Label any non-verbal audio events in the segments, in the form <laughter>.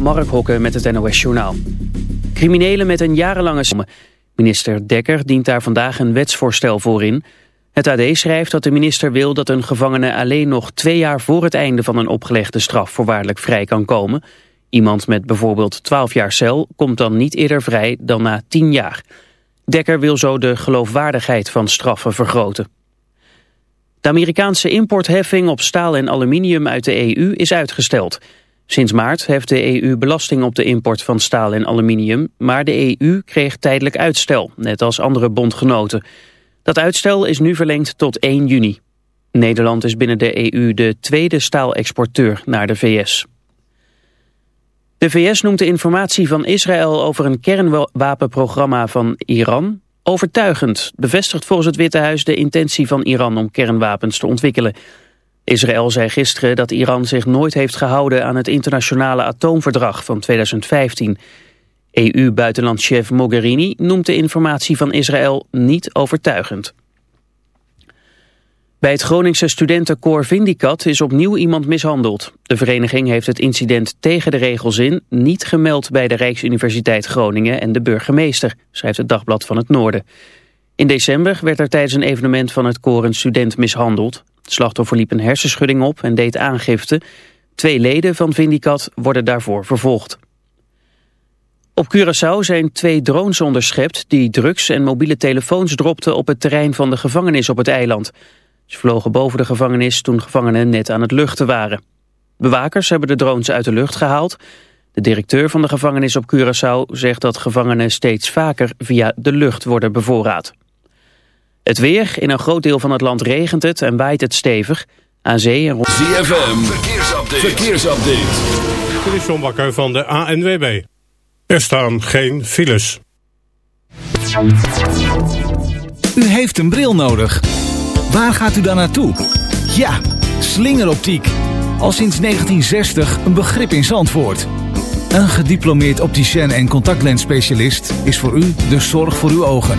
Mark Hokken met het NOS Journaal. Criminelen met een jarenlange... Minister Dekker dient daar vandaag een wetsvoorstel voor in. Het AD schrijft dat de minister wil dat een gevangene alleen nog twee jaar voor het einde van een opgelegde straf voorwaardelijk vrij kan komen. Iemand met bijvoorbeeld 12 jaar cel komt dan niet eerder vrij dan na 10 jaar. Dekker wil zo de geloofwaardigheid van straffen vergroten. De Amerikaanse importheffing op staal en aluminium uit de EU is uitgesteld. Sinds maart heeft de EU belasting op de import van staal en aluminium, maar de EU kreeg tijdelijk uitstel, net als andere bondgenoten. Dat uitstel is nu verlengd tot 1 juni. Nederland is binnen de EU de tweede staalexporteur naar de VS. De VS noemt de informatie van Israël over een kernwapenprogramma van Iran overtuigend. Bevestigt volgens het Witte Huis de intentie van Iran om kernwapens te ontwikkelen. Israël zei gisteren dat Iran zich nooit heeft gehouden aan het internationale atoomverdrag van 2015. EU-buitenlandchef Mogherini noemt de informatie van Israël niet overtuigend. Bij het Groningse studentenkoor Vindicat is opnieuw iemand mishandeld. De vereniging heeft het incident tegen de regels in niet gemeld bij de Rijksuniversiteit Groningen en de burgemeester, schrijft het Dagblad van het Noorden. In december werd er tijdens een evenement van het koor een student mishandeld. Het slachtoffer liep een hersenschudding op en deed aangifte. Twee leden van Vindicat worden daarvoor vervolgd. Op Curaçao zijn twee drones onderschept die drugs en mobiele telefoons dropten op het terrein van de gevangenis op het eiland. Ze vlogen boven de gevangenis toen gevangenen net aan het luchten waren. Bewakers hebben de drones uit de lucht gehaald. De directeur van de gevangenis op Curaçao zegt dat gevangenen steeds vaker via de lucht worden bevoorraad. Het weer, in een groot deel van het land regent het en waait het stevig. Aan zee en rond... ZFM, verkeersupdate. verkeersupdate. Dit is John Bakker van de ANWB. Er staan geen files. U heeft een bril nodig. Waar gaat u dan naartoe? Ja, slingeroptiek. Al sinds 1960 een begrip in Zandvoort. Een gediplomeerd opticien en contactlensspecialist is voor u de zorg voor uw ogen.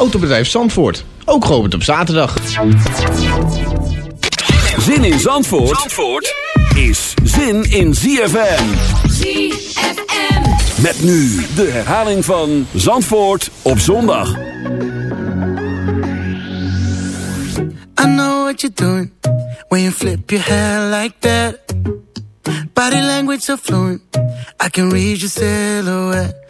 Autobedrijf Zandvoort, ook geopend op zaterdag. Zin in Zandvoort, Zandvoort is zin in ZFM. ZFM. Met nu de herhaling van Zandvoort op zondag. I know what you're doing when you flip your hair like that. Body language so fluent, I can read your silhouette.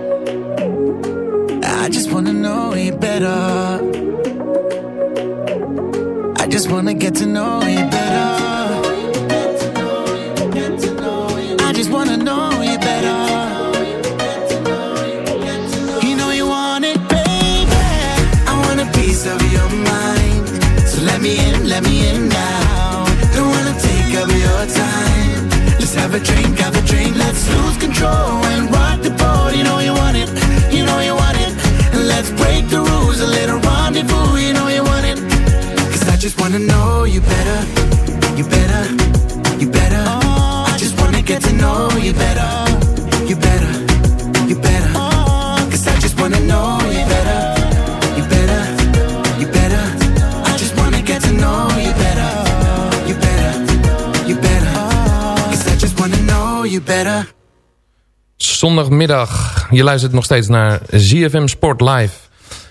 Get to know you better. I just wanna know you better. You know you want it, baby. I want a piece of your mind. So let me in, let me in now. Don't wanna take up your time. Let's have a drink, have a drink. Let's lose control and rock the boat. You know you want it, you know you want it. And let's break the rules, a little rendezvous. You know just wanna know you better, you better, you better. I just wanna get to know you better, you better, you better. Cause I just wanna know you better, you better, you better. I just wanna get to know you better, you better, you better. Cause I just wanna know you better. Zondagmiddag, je luistert nog steeds naar ZFM Sport Live.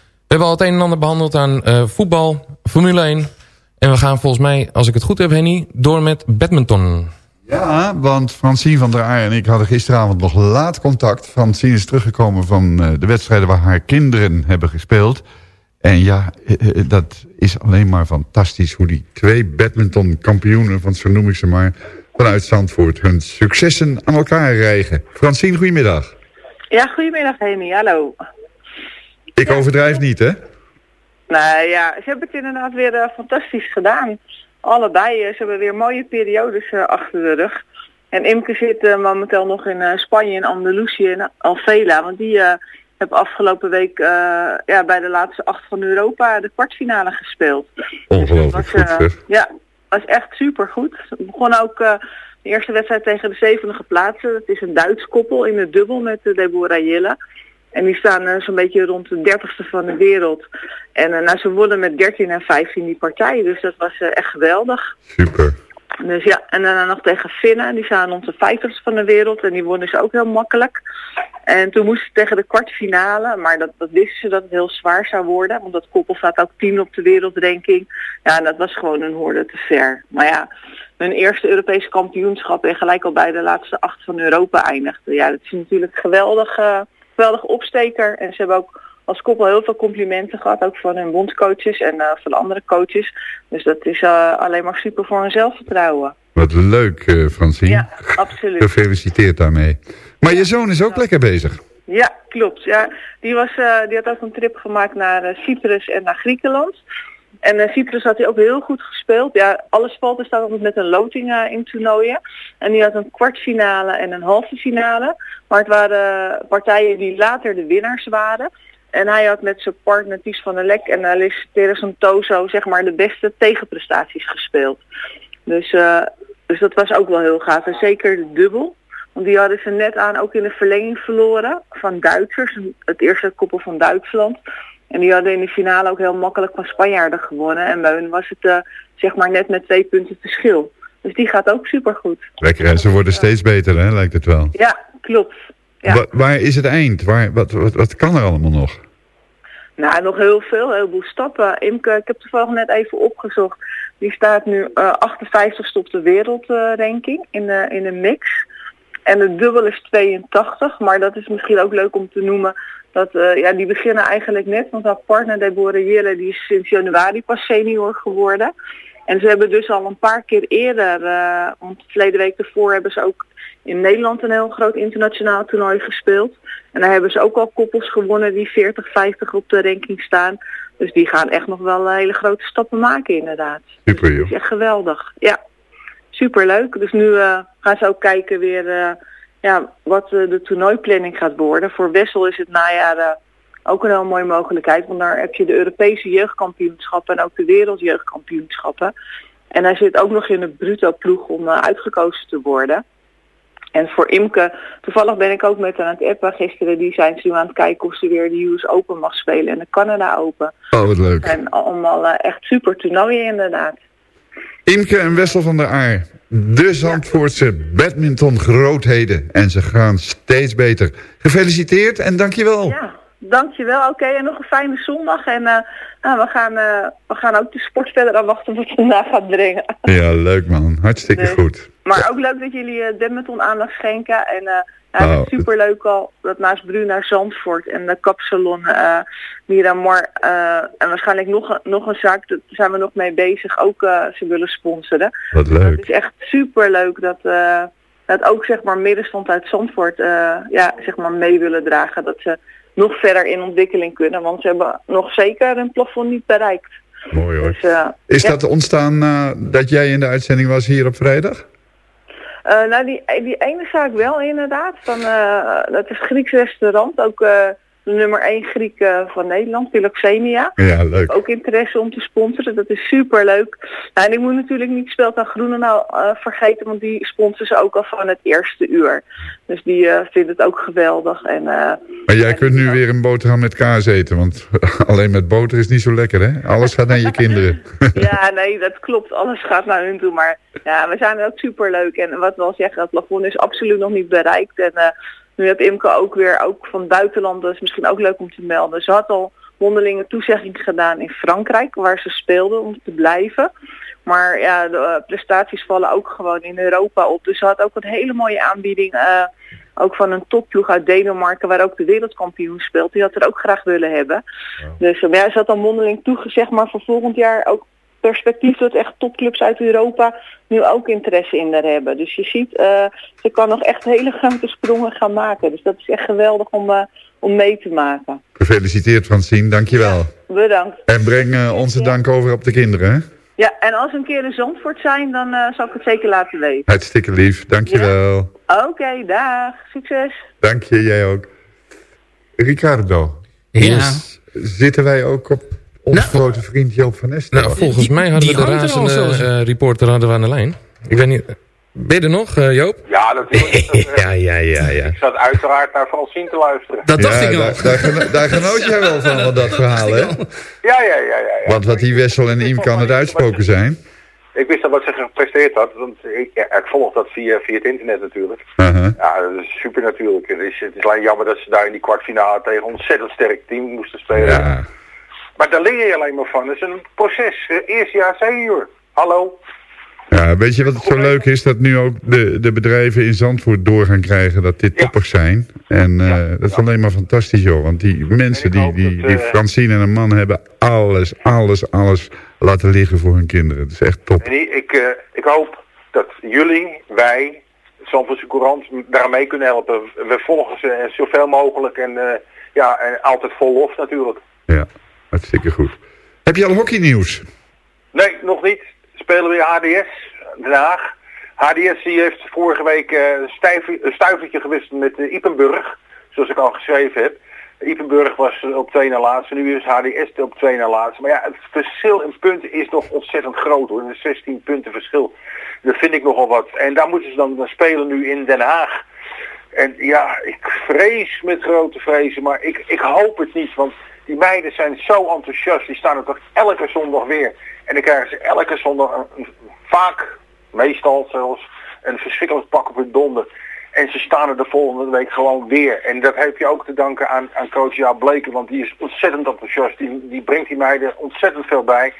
We hebben al het een en ander behandeld aan eh, voetbal, Formule 1. En we gaan volgens mij, als ik het goed heb Henny, door met badminton. Ja, want Francine van der Aar en ik hadden gisteravond nog laat contact. Francine is teruggekomen van eh, de wedstrijden waar haar kinderen hebben gespeeld. En ja, eh, eh, dat is alleen maar fantastisch hoe die twee badmintonkampioenen, want zo noem ik ze maar, vanuit Zandvoort hun successen aan elkaar rijgen. Francine, goedemiddag. Ja, goedemiddag Henny, hallo. Ik overdrijf niet, hè? Nou ja, ze hebben het inderdaad weer eh, fantastisch gedaan. Allebei, eh, ze hebben weer mooie periodes eh, achter de rug. En Imke zit momenteel nog in Spanje, in Andalusië, in Alvela. Want die hebben afgelopen week ja, bij de laatste acht van Europa de kwartfinale gespeeld. Ongelooflijk was, goed, eh, zeg. Ja, was echt super goed. We begonnen ook de eerste wedstrijd tegen de zevende geplaatste. Dat is een Duits koppel in de dubbel met uh, Deborah Jille. En die staan eh, zo'n beetje rond de dertigste van de wereld. En eh, nou, ze wonnen met 13 en 15 die partij. Dus dat was eh, echt geweldig. Super. Dus ja, en daarna nog tegen Finnen. Die staan rond de vijftigste van de wereld. En die wonnen ze ook heel makkelijk. En toen moesten ze tegen de kwartfinale. Maar dat, dat wisten ze dat het heel zwaar zou worden. Want dat koppel staat ook tien op de wereldranking. Ja, en dat was gewoon een hoorde te ver. Maar ja, hun eerste Europese kampioenschap. En gelijk al bij de laatste acht van Europa eindigde. Ja, dat is natuurlijk geweldig, eh, geweldig opsteker. En ze hebben ook als koppel heel veel complimenten gehad. Ook van hun bondscoaches en eh, van andere coaches. Dus dat is eh, alleen maar super voor hun zelfvertrouwen. Wat leuk, eh, Francine. Ja, absoluut. Gefeliciteerd daarmee. Maar je zoon is ook lekker bezig. Ja, klopt. Ja, die, was, die had ook een trip gemaakt naar Cyprus en naar Griekenland. En uh, Cyprus had hij ook heel goed gespeeld. Ja, alle spalten staan altijd met een loting uh, in toernooien. En die had een kwartfinale en een halve finale. Maar het waren partijen die later de winnaars waren. En hij had met zijn partner Ties van der Lek en Alice Teresan Tozo zeg maar de beste tegenprestaties gespeeld. Dus, dus dat was ook wel heel gaaf. En zeker de dubbel. Want die hadden ze net aan ook in de verlenging verloren van Duitsers. Het eerste koppel van Duitsland. En die hadden in de finale ook heel makkelijk van Spanjaarden gewonnen. En bij hun was het uh, zeg maar net met twee punten verschil. Dus die gaat ook supergoed. Lekker, hè? ze worden steeds beter, hè? lijkt het wel. Ja, klopt. Ja. Wa waar is het eind? Waar, wat, wat, wat kan er allemaal nog? Nou, nog heel veel, een heleboel stappen. Imke, ik heb toevallig net even opgezocht. Die staat nu uh, 58ste op de wereldranking in, de, in de mix. En de dubbel is 82, maar dat is misschien ook leuk om te noemen. Dat, uh, ja, die beginnen eigenlijk net, want haar partner Deborah Jelle die is sinds januari pas senior geworden. En ze hebben dus al een paar keer eerder, uh, want verleden week ervoor hebben ze ook in Nederland een heel groot internationaal toernooi gespeeld. En daar hebben ze ook al koppels gewonnen die 40, 50 op de ranking staan. Dus die gaan echt nog wel hele grote stappen maken inderdaad. Super joh. Dat is echt geweldig. Ja, superleuk. Dus nu uh, gaan ze ook kijken weer uh, ja, wat uh, de toernooiplanning gaat worden. Voor Wessel is het najaar ook een heel mooie mogelijkheid. Want daar heb je de Europese jeugdkampioenschappen en ook de wereldjeugdkampioenschappen. En hij zit ook nog in de Bruto-ploeg om uh, uitgekozen te worden. En voor Imke, toevallig ben ik ook met haar aan het appen gisteren. Die zijn ze nu aan het kijken of ze weer de US Open mag spelen en de Canada Open. Oh, wat leuk. En allemaal echt super toernooien inderdaad. Imke en Wessel van der Aar. De Zandvoortse badminton grootheden. En ze gaan steeds beter. Gefeliciteerd en dankjewel. Ja, dankjewel. Oké, okay, en nog een fijne zondag. En uh, nou, we, gaan, uh, we gaan ook de sport verder afwachten wat het vandaag gaat brengen. Ja, leuk man. Hartstikke dus, goed. Maar ook leuk dat jullie uh, badminton aandacht schenken. En uh, ja, oh. het is super leuk al dat naast Bruna Zandvoort en de kapsalon uh, Miramar uh, en waarschijnlijk nog, een, nog een zaak, daar zijn we nog mee bezig, ook uh, ze willen sponsoren. Wat leuk. Het is echt super leuk dat, dat ook zeg maar middenstand uit Zandvoort ja, zeg maar mee willen dragen. Dat ze nog verder in ontwikkeling kunnen, want ze hebben nog zeker een plafond niet bereikt. Mooi hoor. Dus, is ja. dat ontstaan dat jij in de uitzending was hier op vrijdag? Uh, nou, die, die ene zaak wel inderdaad. Van, uh, dat is Grieks restaurant. Ook uh, de nummer 1 Griek van Nederland, Philoxenia. Ja, leuk. Ook interesse om te sponsoren. Dat is super leuk. Nou, en ik moet natuurlijk niet Speld aan Groenendaal vergeten. Want die sponsoren ze ook al van het eerste uur. Dus die vindt het ook geweldig. En, maar jij en kunt nu weer een boterham met kaas eten. Want <laughs> alleen met boter is niet zo lekker, hè? Alles gaat naar je kinderen. <laughs> ja, nee, dat klopt. Alles gaat naar hun toe. Maar ja, we zijn ook super leuk. En wat we al zeggen, dat plafond is absoluut nog niet bereikt. En uh, nu heb Imke ook weer, ook van buitenland, dat is misschien ook leuk om te melden. Ze had al mondelinge toezegging gedaan in Frankrijk, waar ze speelde om te blijven. Maar ja, de uh, prestaties vallen ook gewoon in Europa op. Dus ze had ook een hele mooie aanbieding, uh, ook van een topploeg uit Denemarken, waar ook de wereldkampioen speelt. Die had er ook graag willen hebben. Wow. Dus ja, ze had al mondeling toegezegd, maar voor volgend jaar ook perspectief dat echt topclubs uit Europa nu ook interesse in daar hebben. Dus je ziet, uh, ze kan nog echt hele grote sprongen gaan maken. Dus dat is echt geweldig om, uh, om mee te maken. Gefeliciteerd Francine, dankjewel. Ja, bedankt. En breng uh, onze dank over op de kinderen, hè? Ja, en als we een keer in Zandvoort zijn, dan zal ik het zeker laten weten. Hartstikke lief, dankjewel. Ja. Oké, okay, dag. Succes. Dank je, jij ook. Ricardo. Ja. Dus zitten wij ook op onze nou, grote vriend Joop van Nestor. Nou, volgens mij hadden we de razende uh, reporter hadden we aan de lijn. Ik weet niet... Ben je er nog, uh, Joop? Ja, natuurlijk. Dat, uh, <laughs> ja, ja, ja, ja. Ik zat uiteraard naar Francine te luisteren. Dat dacht ja, ik al. Daar, daar, geno daar genoot jij wel van, van dat verhaal, hè? Ja, ja, ja, ja, ja. Want wat die Wessel en Imke aan het uitspoken zijn. Ik wist al wat ze gepresteerd had, want ik, ja, ik volg dat via, via het internet natuurlijk. Uh -huh. Ja, dat is super natuurlijk. Het is, het is alleen jammer dat ze daar in die kwartfinale tegen een ontzettend sterk team moesten spelen. Ja. Maar daar leer je alleen maar van. Het is een proces. Eerste jaar senior. Hallo. Ja, weet je wat het zo leuk is? Dat nu ook de, de bedrijven in Zandvoort door gaan krijgen dat dit toppers ja. zijn. En uh, ja. dat is alleen maar fantastisch joh. Want die mensen, die, die, die, die Francine en een man hebben alles, alles, alles laten liggen voor hun kinderen. Het is echt top. En ik, uh, ik hoop dat jullie, wij, Zandvoortse Courant, daarmee kunnen helpen. We volgen ze zoveel mogelijk en, uh, ja, en altijd vol lof natuurlijk. Ja. Hartstikke goed. Heb je al hockeynieuws? Nee, nog niet. Spelen weer HDS, Den Haag. HDS die heeft vorige week uh, een stuivertje gewisseld met uh, Ipenburg, zoals ik al geschreven heb. Ipenburg was op twee na laatste, nu is HDS op twee na laatste. Maar ja, het verschil in punten is nog ontzettend groot hoor. Een 16 punten verschil. Dat vind ik nogal wat. En daar moeten ze dan, dan spelen nu in Den Haag. En ja, ik vrees met grote vrezen, maar ik, ik hoop het niet, want die meiden zijn zo enthousiast. Die staan er toch elke zondag weer. En dan krijgen ze elke zondag een, vaak, meestal zelfs, een verschrikkelijk pak op hun donder. En ze staan er de volgende week gewoon weer. En dat heb je ook te danken aan, aan coach Jaap Bleken. Want die is ontzettend enthousiast. Die, die brengt die meiden ontzettend veel bij.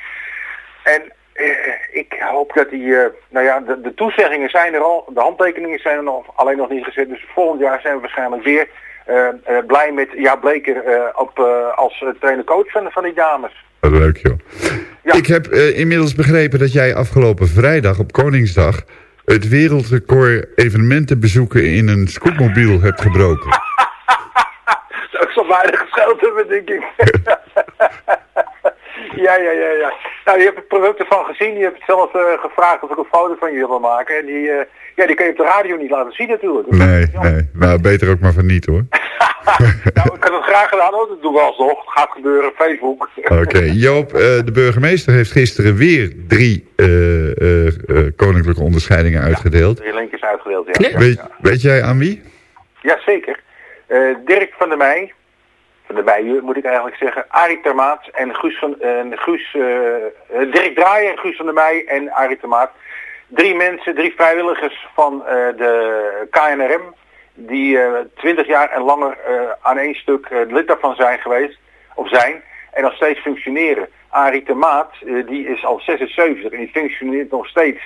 En eh, ik hoop dat die, uh, nou ja, de, de toezeggingen zijn er al. De handtekeningen zijn er nog, alleen nog niet gezet. Dus volgend jaar zijn we waarschijnlijk weer blij met Ja Bleker uh, op, als trainer-coach van, van die dames. Leuk joh. Ja. Ik heb inmiddels begrepen dat jij afgelopen vrijdag op Koningsdag het wereldrecord evenementen bezoeken in een scootmobiel hebt gebroken. <laughs> Dat zal weinig gescheld hebben, denk ik. Ja, ja, ja, ja. Nou, je hebt het product ervan gezien. Je hebt zelf uh, gevraagd of ik een foto van je wil maken. En die, uh, ja, die kan je op de radio niet laten zien natuurlijk. Nee, nee. Nou, beter ook maar van niet hoor. <laughs> nou, ik had het graag gedaan hoor. Dat doen we alsnog. Het gaat gebeuren op Facebook. Oké. Okay. Joop, uh, de burgemeester heeft gisteren weer drie koninklijke onderscheidingen uitgedeeld. Drie linkjes uitgedeeld, ja. Weet, weet jij aan wie? Ja, zeker. Dirk van der Meij, der Meij moet ik eigenlijk zeggen, Arie Termaat en Guus van, Guus, Dirk Draaier, Guus van der Meij en Arie Termaat. Drie mensen, drie vrijwilligers van de KNRM, die twintig jaar en langer aan één stuk lid daarvan zijn geweest, of zijn, en nog steeds functioneren. Arie de Maat, uh, die is al 76 en die functioneert nog steeds.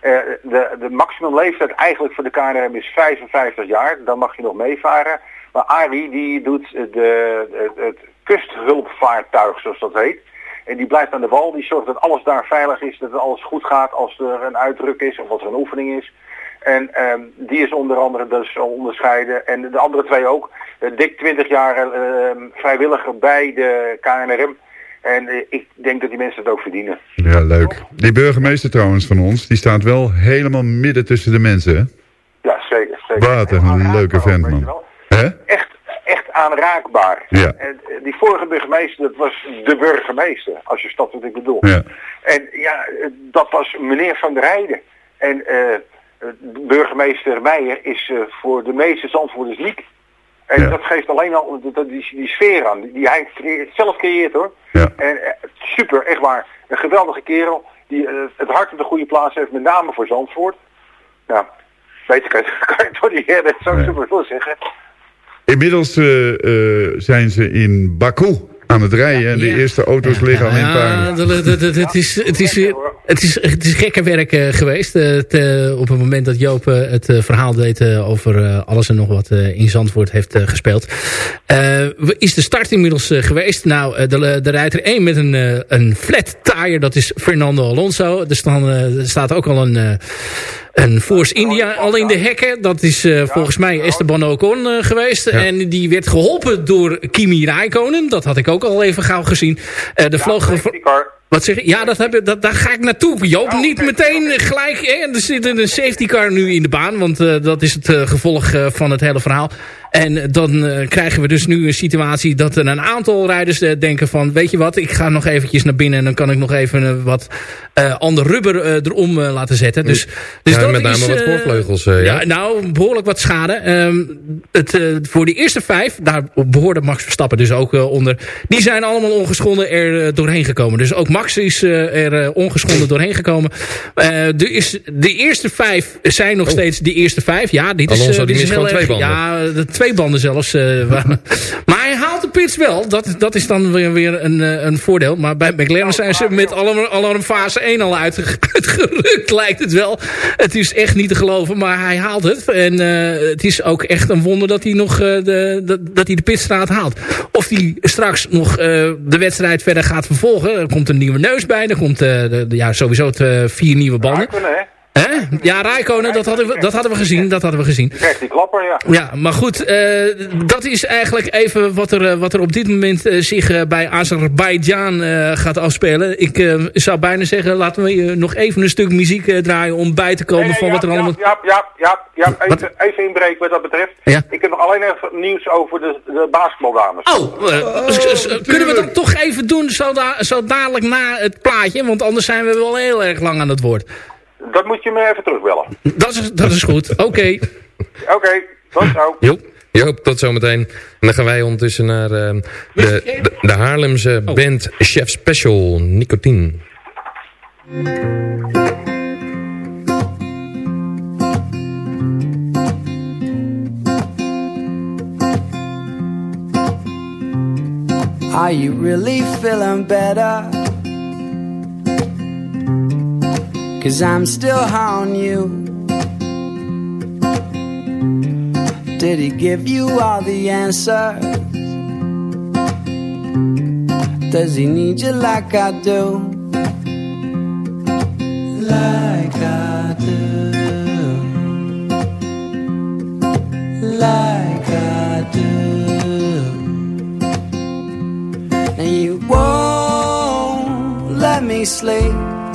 De, de maximumleeftijd eigenlijk voor de KNRM is 55 jaar. Dan mag je nog meevaren. Maar Arie die doet de, de, het kusthulpvaartuig, zoals dat heet. En die blijft aan de wal. Die zorgt dat alles daar veilig is. Dat alles goed gaat als er een uitdruk is of als er een oefening is. En um, die is onder andere dus onderscheiden. En de andere twee ook. Uh, dik 20 jaar uh, vrijwilliger bij de KNRM. En uh, ik denk dat die mensen het ook verdienen. Ja, leuk. Die burgemeester trouwens van ons, die staat wel helemaal midden tussen de mensen, hè? Ja, zeker. zeker. Wat een leuke vent, man. Echt, echt aanraakbaar. Ja. En die vorige burgemeester, dat was de burgemeester, als je snapt wat ik bedoel. Ja. En ja, dat was meneer Van der Heijden. En burgemeester Meijer is voor de meeste Zandvoorters liek. En Ja. dat geeft alleen al die, die, die sfeer aan, die, hij creëert, zelf creëert hoor. Ja. En eh, super, echt waar. Een geweldige kerel die eh, het hart op de goede plaats heeft, met name voor Zandvoort. Nou, weet ik het, <laughs> kan je toch niet hebben, dat zou ik super veel zeggen. Inmiddels eh, eh, zijn ze in Baku aan het rijden. En de eerste auto's liggen al in Ja, puin. het, is, het, is, weer- het, is, het is gekke werk eh, geweest. eh, op het moment dat Joop het verhaal deed over alles en nog wat in Zandvoort heeft gespeeld. Eh, is de start inmiddels geweest? Nou, de, de rijder 1 met een, een flat tire, dat is Fernando Alonso. Er, staan, er staat ook al een... een Force India al in de hekken. Dat is eh, volgens mij Esteban Ocon eh, geweest. En die werd geholpen door Kimi Räikkönen. Dat had ik ook al even gauw gezien. Eh de vloog... Wat zeg je? Ja, dat heb, je- dat, daar ga ik naartoe. Joop, niet meteen gelijk. Hè? Er zit een safety car nu in de baan. Want eh, dat is het eh, gevolg eh, van het hele verhaal. En dan eh, krijgen we dus nu een situatie dat er een aantal rijders eh, denken van... weet je wat, ik ga nog eventjes naar binnen... en dan kan ik nog even eh, wat ander rubber erom laten zetten. Dus, dus Ja, dat met name is, wat voorvleugels, ja. ja, nou, behoorlijk wat schade. Ehm, het, voor de eerste vijf, daar behoorde Max Verstappen dus ook onder. Die zijn allemaal ongeschonden er doorheen gekomen. Dus ook Max is er ongeschonden doorheen gekomen. Is, de eerste vijf zijn nog steeds de eerste vijf. Ja, dit is, Oh. Alonso, eh, die dit is heel erg. twee banden. Ja, de twee banden zelfs. eh, <laughs> maar hij haalt de pits wel. Dat, dat is dan weer, weer een, eh, een voordeel. Maar bij McLaren zijn ze met alarm, alarmfase 1 al uitge- uitgerukt, <laughs> lijkt het wel. Het is echt niet te geloven, maar hij haalt het. En eh, het is ook echt een wonder dat hij nog de, dat, dat hij de pitstraat haalt. Of hij straks nog de wedstrijd verder gaat vervolgen. Er komt een nieuwe neus bij. Er komt ja, sowieso het, vier nieuwe banden. Kunnen, hè? Ja, Rijkonen, dat hadden, we, dat hadden we gezien. Dat hadden we gezien. Die krijgt die klapper, ja. Ja, maar goed, eh, dat is eigenlijk even wat er, eh, wat er op dit moment eh, zich bij Azerbeidzjan eh, gaat afspelen. Ik zou bijna zeggen, laten we nog even een stuk muziek draaien om bij te komen van wat er allemaal... Ja, ja, ja, ja. Even, even inbreken wat dat betreft. Ja. Ik heb nog alleen even nieuws over de, de basketbaldames. Oh, s- kunnen we dat toch even doen zo, da zo dadelijk na het plaatje? Want anders zijn we wel heel erg lang aan het woord. Dat moet je me even terugbellen. Dat is, dat is goed, oké. Oké, tot zo. Joop. Joop, tot zometeen. En dan gaan wij ondertussen naar eh, de, de, de Haarlemse band Chef Special Nicotine. Are you really feeling better? Cause I'm still on you. Did he give you all the answers? Does he need you like I do? Like I do. Like I do. And you won't let me sleep.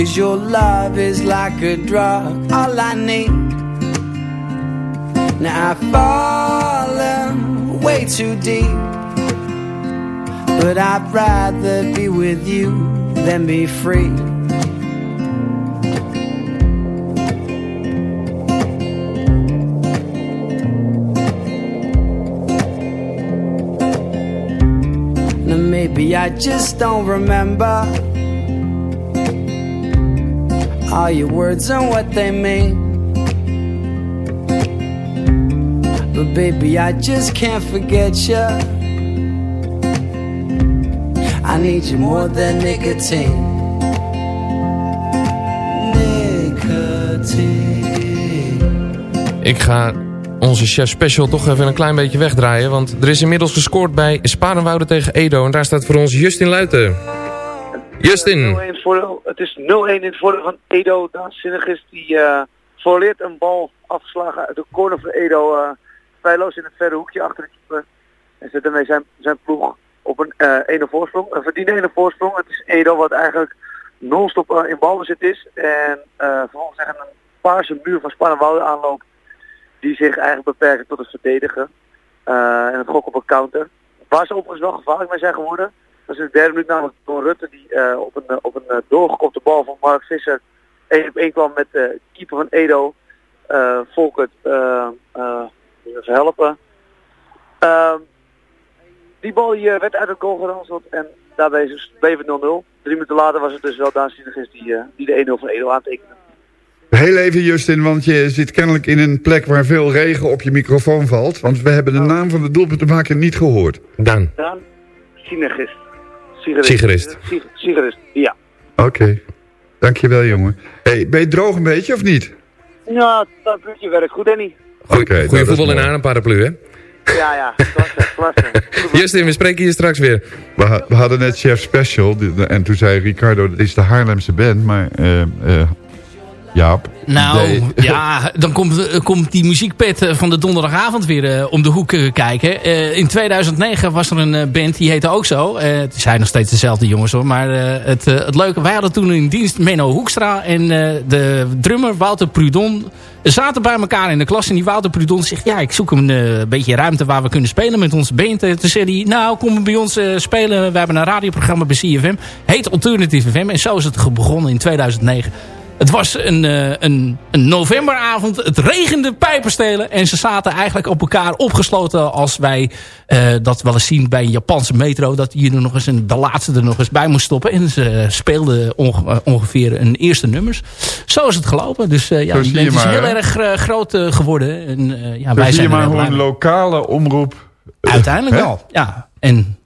Cause your love is like a drug, all I need. Now I've fallen way too deep. But I'd rather be with you than be free. Now maybe I just don't remember all your words and what they mean. But baby, I just can't forget you. I need you more than nicotine. Nicotine. Ik ga onze chef special toch even een klein beetje wegdraaien. Want er is inmiddels gescoord bij Sparenwoude tegen Edo. En daar staat voor ons Justin Luiten. Justin. het is 0-1 in het voordeel van Edo. Daanzinnig is die uh, voorleert een bal afgeslagen uit de corner van Edo. Uh, feilloos in het verre hoekje achter de keeper. En zet daarmee zijn, zijn ploeg op een uh, ene voorsprong. Een verdiende ene voorsprong. Het is Edo wat eigenlijk non-stop uh, in balbezit is. En vervolgens tegen een paarse muur van Spannenwoude aanloopt. Die zich eigenlijk beperkt tot het verdedigen. en het gok op een counter. Waar ze overigens wel gevaarlijk mee zijn geworden. Dat is in de derde minuut namelijk Don Rutte die op een, op een doorgekopte bal van Mark Visser 1 op 1 kwam met de keeper van Edo. Volkert even helpen. Uh, die bal hier werd uit het goal geranseld en daarbij bleef het 0-0. Drie minuten later was het dus wel Daan is die, uh, die de 1-0 van Edo aantekende. Heel even Justin, want je zit kennelijk in een plek waar veel regen op je microfoon valt. Want we hebben de naam van de doelpuntenmaker niet gehoord. Daan. Daan Sinergist. Sigerist. Sigerist, ja. Oké. Okay. Dankjewel jongen. Hey, ben je droog een beetje of niet? Ja, dat puntje werkt goed Danny. Goeie, okay, goeie voetbal in aan een paraplu, hè? Ja, ja, klasse, <laughs> klasse. Justin, we spreken je straks weer. We, we, hadden net Chef Special en toen zei Ricardo, dat is de Haarlemse band, maar uh, uh, Jaap. Nou, <laughs> ja, dan komt, komt die muziekpet van de donderdagavond weer uh, om de hoek kijken. Uh, in 2009 was er een band, die heette ook zo. het zijn nog steeds dezelfde jongens hoor. Maar het, het leuke, wij hadden toen in dienst Menno Hoekstra en de drummer Wouter Prudon zaten bij elkaar in de klas. En die Wouter Prudon zegt, ja, ik zoek een beetje ruimte waar we kunnen spelen met onze band. Toen zei hij, nou, kom bij ons spelen. We hebben een radioprogramma bij CFM. Heet Alternative FM. En zo is het begonnen in 2009. Het was een, uh, een, een novemberavond. Het regende pijperstelen. En ze zaten eigenlijk op elkaar opgesloten als wij uh, dat wel eens zien bij een Japanse metro. Dat je er nog eens een, de laatste er nog eens bij moest stoppen. En ze speelden onge ongeveer een eerste nummers. Zo is het gelopen. Dus uh, ja, het is maar, heel erg groot geworden. En, ja, wij zie zijn je maar hoe een lokale omroep... Uiteindelijk wel, ja. En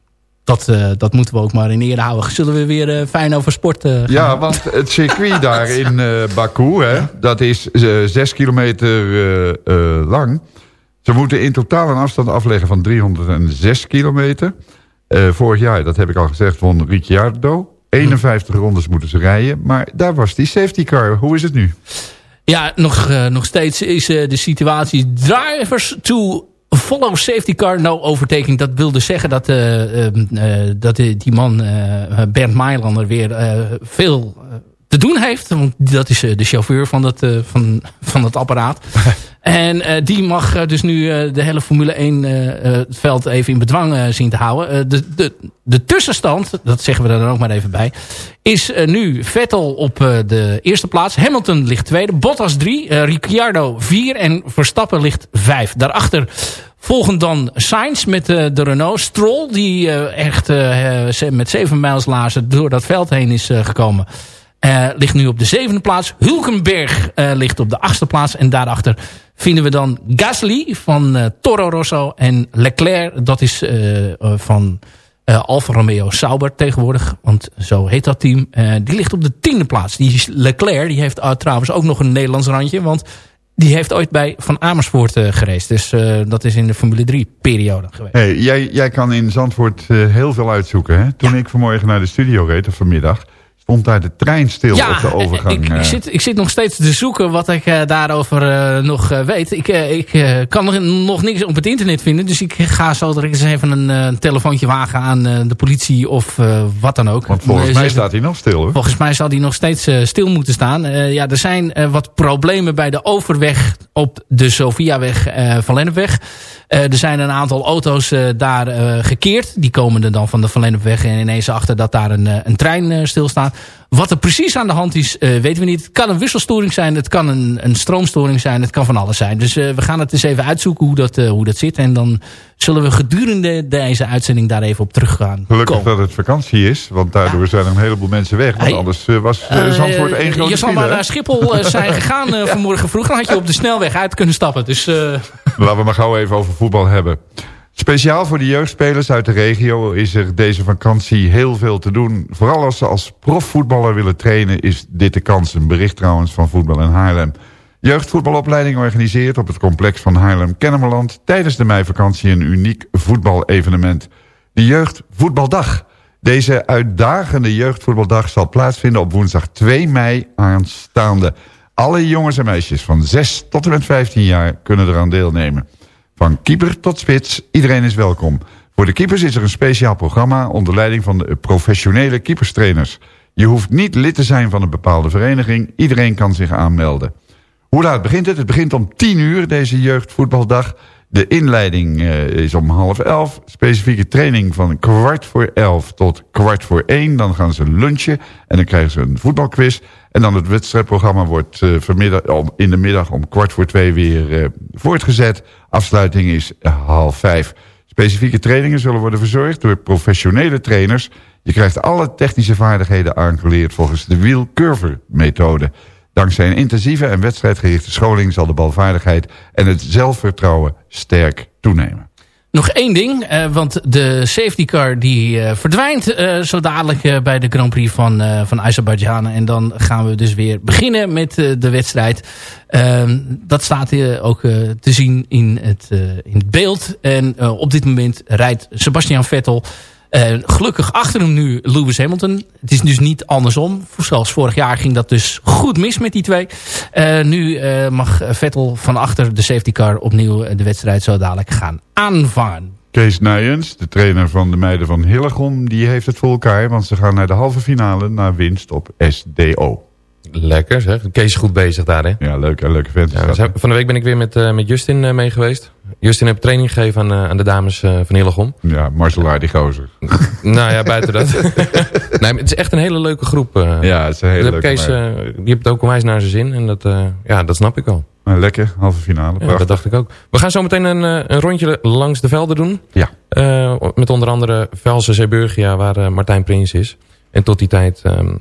dat, uh, dat moeten we ook maar in ere houden. Zullen we weer uh, fijn over sport uh, gaan? Ja, want het circuit <laughs> daar in Baku, hè, dat is zes kilometer lang. Ze moeten in totaal een afstand afleggen van 306 kilometer. vorig jaar, dat heb ik al gezegd, won Ricciardo. 51 rondes moeten ze rijden. Maar daar was die safety car. Hoe is het nu? Ja, nog, nog steeds is de situatie drivers to follow safety car, no overtaking. Dat wilde zeggen dat, uh, uh, dat die man Bernd Mailander weer veel te doen heeft. Want dat is de chauffeur van dat, van, van dat apparaat. <laughs> en die mag dus nu de hele Formule 1 het veld even in bedwang zien te houden. de, de, de tussenstand, dat zeggen we er dan ook maar even bij... is nu Vettel op de eerste plaats. Hamilton ligt tweede. Bottas drie. Ricciardo vier. En Verstappen ligt vijf. Daarachter Volgend dan Sainz met uh, de Renault. Stroll, die uh, echt uh, met 7 mijls door dat veld heen is gekomen. Ligt nu op de zevende plaats. Hulkenberg ligt op de achtste plaats. En daarachter vinden we dan Gasly van Toro Rosso. En Leclerc, dat is van Alfa Romeo Sauber tegenwoordig. Want zo heet dat team. die ligt op de tiende plaats. Die Leclerc die heeft trouwens ook nog een Nederlands randje. Want die heeft ooit bij Van Amersfoort uh, gereisd. Dus uh, dat is in de Formule 3 periode geweest. Hey, jij, jij kan in Zandvoort uh, heel veel uitzoeken. Hè? Toen ja. ik vanmorgen naar de studio reed, of vanmiddag stond daar de trein stil ja, op de overgang. Ik, ik, zit, ik zit nog steeds te zoeken wat ik uh, daarover uh, nog uh, weet. Ik, ik kan nog, nog niks op het internet vinden. Dus ik ga zo direct eens even een telefoontje wagen aan de politie of wat dan ook. Want volgens mij staat hij nog stil hoor. Volgens mij zal hij nog steeds stil moeten staan. ja, er zijn wat problemen bij de overweg op de Sofiaweg van Lennepweg. er zijn een aantal auto's daar gekeerd. Die komen er dan van de Van Lennepweg en ineens achter dat daar een, een trein stilstaat. Wat er precies aan de hand is, weten we niet. Het kan een wisselstoring zijn, het kan een, een stroomstoring zijn, het kan van alles zijn. Dus we gaan het eens even uitzoeken hoe dat, hoe dat zit. En dan zullen we gedurende deze uitzending daar even op teruggaan. Gelukkig dat het vakantie is, want daardoor zijn er een heleboel mensen weg. Want anders was Zandvoort één grote Je zal maar naar Schiphol <laughs> zijn gegaan vanmorgen vroeg. Dan had je op de snelweg uit kunnen stappen. Dus, Laten we maar gauw even over voetbal hebben. Speciaal voor de jeugdspelers uit de regio is er deze vakantie heel veel te doen. Vooral als ze als profvoetballer willen trainen is dit de kans. Een bericht trouwens van Voetbal in Haarlem. Jeugdvoetbalopleiding organiseert op het complex van Haarlem-Kennemerland... tijdens de meivakantie een uniek voetbalevenement. De Jeugdvoetbaldag. Deze uitdagende jeugdvoetbaldag zal plaatsvinden op woensdag 2 mei aanstaande. Alle jongens en meisjes van 6 tot en met 15 jaar kunnen eraan deelnemen. Van keeper tot spits, iedereen is welkom. Voor de keepers is er een speciaal programma onder leiding van de professionele keeperstrainers. Je hoeft niet lid te zijn van een bepaalde vereniging, iedereen kan zich aanmelden. Hoe laat begint het? Het begint om 10 uur, deze jeugdvoetbaldag. De inleiding uh, is om half elf. Specifieke training van kwart voor elf tot kwart voor één. Dan gaan ze lunchen en dan krijgen ze een voetbalquiz. En dan het wedstrijdprogramma wordt uh, vanmiddag, in de middag om kwart voor twee weer uh, voortgezet. Afsluiting is half vijf. Specifieke trainingen zullen worden verzorgd door professionele trainers. Je krijgt alle technische vaardigheden aangeleerd volgens de Wheel-Curver methode. Dankzij een intensieve en wedstrijdgerichte scholing zal de balvaardigheid en het zelfvertrouwen sterk toenemen. Nog één ding, uh, want de safety car die uh, verdwijnt uh, zo dadelijk bij de Grand Prix van, van Azerbeidzjan. En dan gaan we dus weer beginnen met de wedstrijd. Ehm, dat staat ook te zien in het, in het beeld. En op dit moment rijdt Sebastian Vettel uh, gelukkig achter hem nu Lewis Hamilton. Het is dus niet andersom. Zoals vorig jaar ging dat dus goed mis met die twee. Uh, nu uh, mag Vettel van achter de safety car opnieuw de wedstrijd zo dadelijk gaan aanvangen. Kees Nijens, de trainer van de meiden van Hillegom, die heeft het voor elkaar. Want ze gaan naar de halve finale naar winst op SDO. Lekker zeg. Kees is goed bezig daar hè? Ja, leuk, leuke vent. Ja, van de week ben ik weer met, uh, met Justin uh, mee geweest. Justin heeft training gegeven aan, uh, aan de dames van Hillegom. Ja, Marcel die gozer. <laughs> nou ja, buiten dat. <laughs> nee, het is echt een hele leuke groep. ja, het is een hele leuke Kees, die het ook onwijs naar zijn zin. En dat, ja, dat snap ik. Nou, lekker, halve finale. Ja, dat dacht ik ook. We gaan zo meteen een, een rondje langs de velden doen. Ja. met onder andere Velse Zeeburgia, waar Martijn Prins is. En tot die tijd... Um,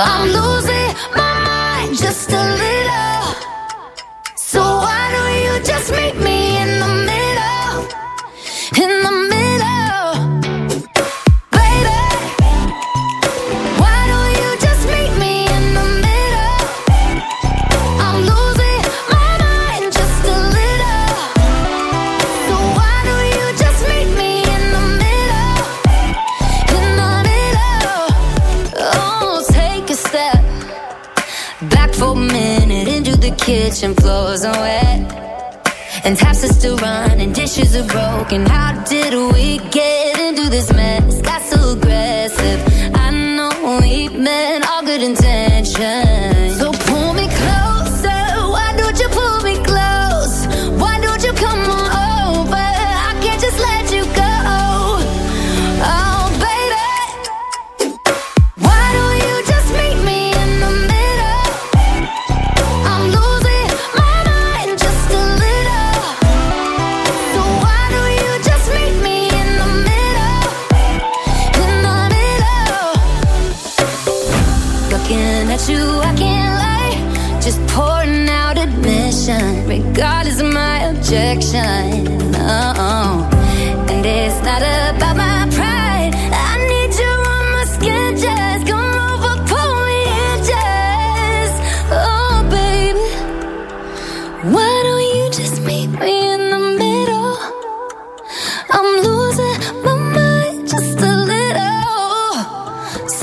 I'm losing Floors are wet. And taps are still running, dishes are broken. How did we get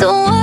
don't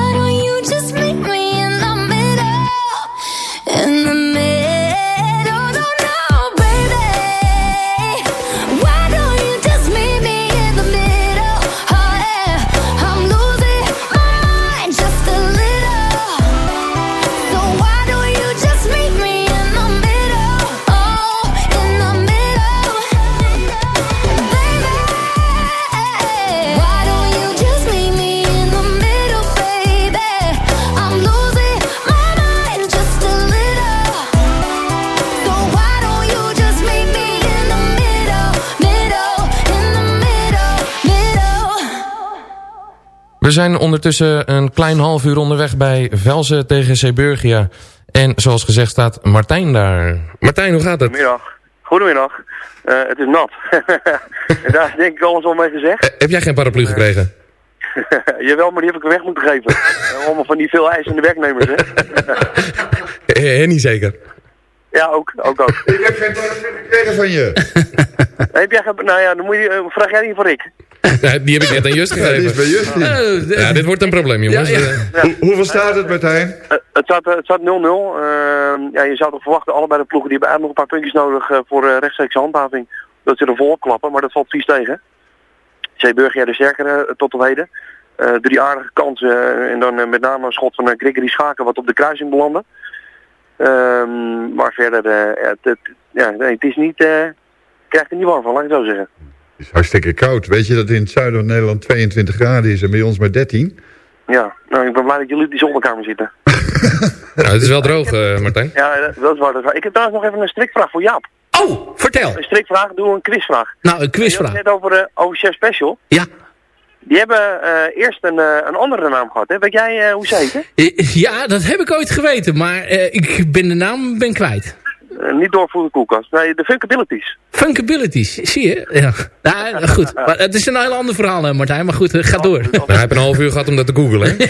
We zijn ondertussen een klein half uur onderweg bij Velzen tegen Zeeburgia. En zoals gezegd staat Martijn daar. Martijn, hoe gaat het? Goedemiddag. Goedemiddag. Eh, het is nat. <laughs> daar is denk ik alles al mee gezegd. Eh, heb jij geen paraplu gekregen? <laughs> Jawel, maar die heb ik weg moeten geven. <laughs> Eh, Allemaal van die veel eisende werknemers, hè. Henny zeker. Ja, ook, ook, ook. Ik heb geen paraplu gekregen van je. <laughs> heb jij, nou ja, dan moet je, eh, vraag jij die voor ik. <laughs> Ja, die heb ik net aan Just Ja, die is bij gegeven. Justin. Ja, dit wordt een probleem, jongens. Ja, ja. Eh, Hoe- hoeveel staat het, Martijn? Eh, het staat eh, het staat 0-0. Ehm, ja, je zou toch verwachten, allebei de ploegen die hebben eigenlijk nog een paar puntjes nodig voor eh, rechtstreekse handhaving. Dat ze er volop klappen, maar dat valt vies tegen. Zeeburger de sterkere tot op heden. Eh, drie aardige kansen en dan met name een schot van Gregory Schaken wat op de kruising belandde. Ehm, maar verder, eh, ja, het, het- ja, nee, het is niet, eh krijgt er niet warm van, laat ik het zo zeggen. Het is hartstikke koud. Weet je dat in het zuiden van Nederland 22 graden is en bij ons maar 13? Ja, nou, ik ben blij dat jullie op die zolderkamer zitten. <laughs> nou, het is wel droog, eh, Martijn. Ja, dat dat is waar. Dat is waar. Ik heb trouwens nog even een strikvraag voor Jaap. Oh, vertel. Een strikvraag, doe een quizvraag. Nou, een Je had quizvraag. het net over, eh, over Chef Special. Ja. Die hebben eh, eerst een, eh, een andere naam gehad. Hè? Weet jij eh, hoe ze Ja, dat heb ik ooit geweten, maar ik ben de naam ben kwijt. Eh, niet door voor de koelkast. Nee, de Funkabilities. Funkabilities, zie je? Ja. Nou, goed. Maar het is een heel ander verhaal, hè, Martijn. Maar goed, eh, ga door. Nou, hij heeft een half uur gehad om dat te googlen, hè? <laughs>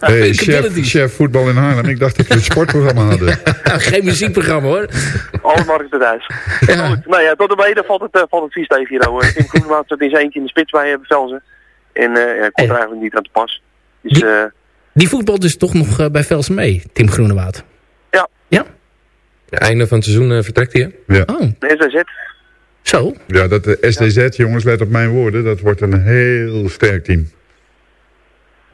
Hey, chef, chef voetbal in Haarlem. Ik dacht dat we een sportprogramma <laughs> hadden. Geen muziekprogramma, hoor. Alle markt het huis. Goed, nou ja, tot op heden valt het, eh, valt het vies tegen hier. hoor. <laughs> Tim Groenemaat zat in zijn eentje in de spits bij uh, Velzen. En eh ja, komt er eigenlijk niet aan te pas. Dus eh Die voetbal dus toch nog bij Velsen mee, Tim Groenewoud. ja, Ja? Ja, einde van het seizoen eh, vertrekt hij, hè? Ja. Oh, de SDZ. zo. Ja, dat de SDZ, jongens, let op mijn woorden. Dat wordt een heel sterk team.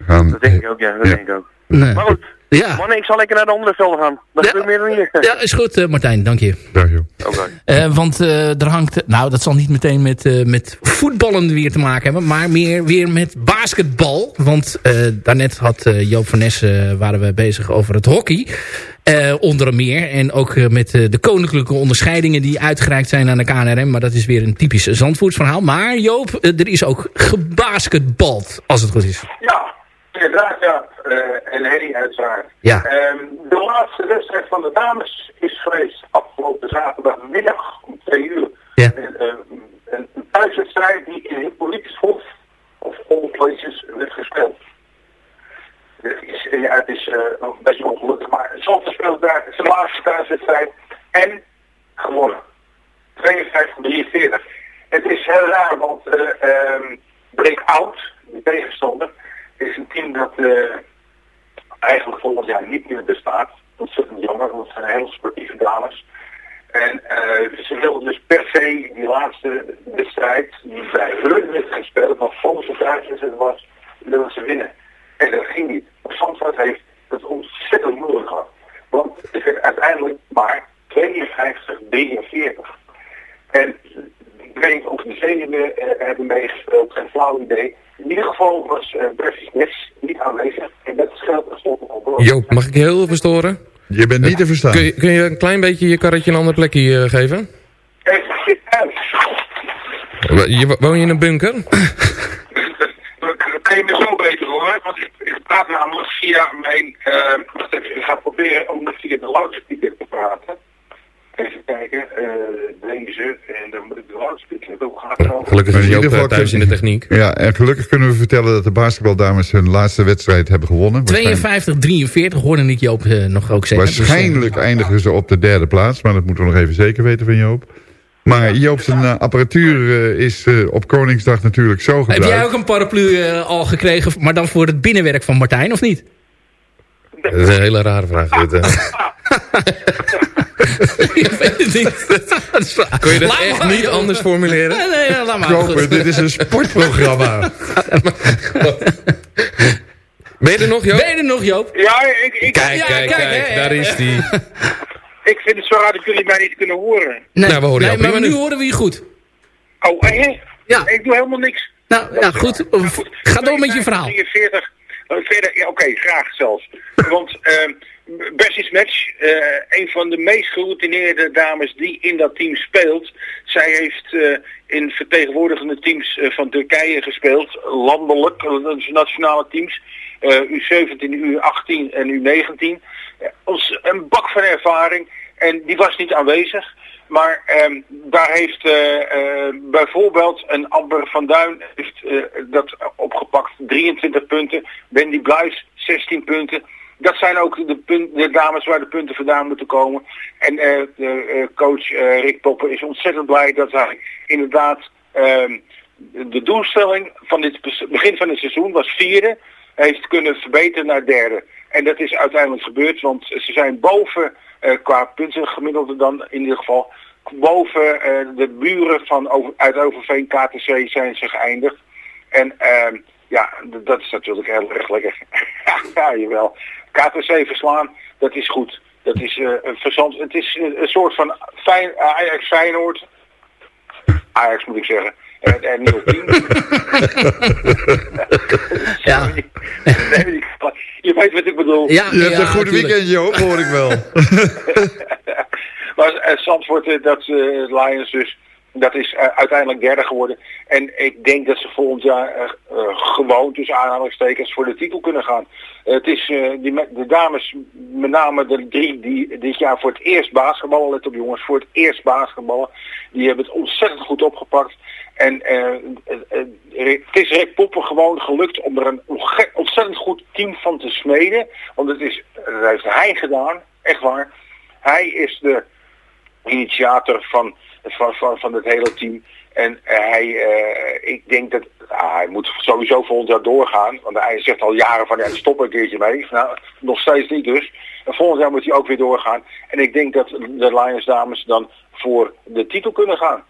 Gaan, Dat denk ik ook, ja. Dat denk ik ook. Nee. Maar goed, Ja. mannen, ik zal lekker naar de andere velden gaan. Dat Ja. meer dan hier. Ja, is goed, eh, Martijn. Dank je. Joh. Oké. Eh, want eh, er hangt, nou dat zal niet meteen met, eh, met voetballen weer te maken hebben, maar meer weer met basketbal. Want eh, daarnet had eh, Joop van Ness, eh, waren we bezig over het hockey. Eh, onder meer. En ook eh, met eh, de koninklijke onderscheidingen die uitgereikt zijn aan de KNRM. Maar dat is weer een typisch Zandvoortsverhaal. Maar Joop, er is ook gebasketbald, als het goed is. Ja, inderdaad, ja. En Henny uiteraard. Ja. Ehm, de laatste wedstrijd van de dames is geweest afgelopen zaterdagmiddag om twee uur. Ja. En, een een thuiswedstrijd die in Hippolytus Hof of All Places werd gespeeld. Het is, het eh, best wel ongelukkig, maar Zandvoort speelt daar zijn laatste thuiswedstrijd en gewonnen. 52-43. Het is heel raar, want eh ehm Breakout, de tegenstander, is een team dat eh, eigenlijk volgend jaar niet meer bestaat. Ontzettend jammer, want het zijn hele sportieve dames. En ze wilden dus per se die laatste wedstrijd, die bij hun werd gespeeld, wat volgens de thuiswedstrijd was, wilden ze winnen. En dat ging niet. Zandvoort heeft het ontzettend moeilijk gehad. Want het werd uiteindelijk maar 52-43. En ik weet niet of de zenuwen eh, hebben meegespeeld, geen flauw idee. In ieder geval was uh, Breffy Ness niet aanwezig en dat scheelt er stond door. Joop, mag ik je heel even storen? Je bent niet te verstaan. Kun je, kun je een klein beetje je karretje een ander plekje eh, geven? Zit Je, woon je in een bunker? Dan kan je me zo want ik, ik praat namelijk via mijn... eh wacht even, ik ga proberen om via de loudspeaker te praten. Even kijken, eh deze, en dan moet ik de loudspeaker ook gaan komen. Gelukkig is Joop ieder eh, thuis in de techniek. Ja, en gelukkig kunnen we vertellen dat de basketbaldames hun laatste wedstrijd hebben gewonnen. Waarschijnlijk- 52-43 hoorde ik Joop nog ook zeggen. Dus, Waarschijnlijk eindigen ze op de derde plaats, maar dat moeten we nog even zeker weten van Joop. Maar Joop zijn apparatuur eh, is eh, op Koningsdag natuurlijk zo Heb gebruikt. jij ook een paraplu eh, al gekregen, maar dan voor het binnenwerk van Martijn, of niet? Dat is een hele rare vraag. <laughs> Dit. Kon je dat Laat echt maar, niet anders formuleren? Nee, nee, laat maar. Koper, Goed. dit is een sportprogramma. Ben je er nog, Joop? Ben je er nog, Joop? Ja, ik, ik, Kijk, Ja, kijk, kijk, Daar is die. Ik vind het zo raar dat jullie mij niet kunnen horen. Nee, Nou, we horen jou nee, maar nu nu. horen we je goed. Oh, hè? Ja. Ik doe helemaal niks. Nou, ja, goed. Ga door met je verhaal. 43. eh, Verder, ja, oké, graag zelfs. Want ehm Bessie Match, eh, een van de meest geroutineerde dames die in dat team speelt. Zij heeft eh, in vertegenwoordigende teams van Turkije gespeeld, landelijk, nationale teams. eh, U17, U18 en U19. Ons een bak van ervaring en die was niet aanwezig. Maar ehm, daar heeft eh, eh, bijvoorbeeld een Amber van Duin heeft, eh, dat opgepakt, 23 punten. Wendy Bluis, 16 punten. Dat zijn ook de, de dames waar de punten vandaan moeten komen. En eh, de, eh, coach Rick Poppen is ontzettend blij dat hij inderdaad ehm, de doelstelling van dit begin van het seizoen was vierde. Heeft kunnen verbeteren naar derde. En dat is uiteindelijk gebeurd, want ze zijn boven eh, qua punten gemiddelde dan in ieder geval. Boven eh, de buren van uit Overveen KTC zijn ze geëindigd. En ehm, ja, dat is natuurlijk heel erg lekker. <laughs> ja, jawel. KTC verslaan, dat is goed. Dat is eh, een verzand. Het is een, een soort van Fijn, Ajax Feyenoord. Ajax moet ik zeggen. En, en nieuw team. Ja. Nee, je weet wat ik bedoel. Ja, Je hebt ja, een goed tuurlijk. weekend, Joop, hoor ik wel. <laughs> Maar eh, Zandvoort, eh, dat eh, Lions dus, dat is eh, uiteindelijk derde geworden. En ik denk dat ze volgend jaar eh, eh, gewoon tussen aanhalingstekens voor de titel kunnen gaan. Eh, het is eh, die, de dames, met name de drie die dit jaar voor het eerst basketballen, let op jongens, voor het eerst basketballen. Die hebben het ontzettend goed opgepakt. En eh, eh, eh, het is Rick Poppen gewoon gelukt om er een ontzettend goed team van te smeden. Want is, dat heeft hij gedaan, echt waar. Hij is de initiator van, van, van, van het hele team. En hij, ik denk dat ah, hij moet sowieso volgend jaar doorgaan. Want hij zegt al jaren van ja, stop een keertje mee. Nou, nog steeds niet dus. En volgend jaar moet hij ook weer doorgaan. En ik denk dat de Lions dames dan voor de titel kunnen gaan.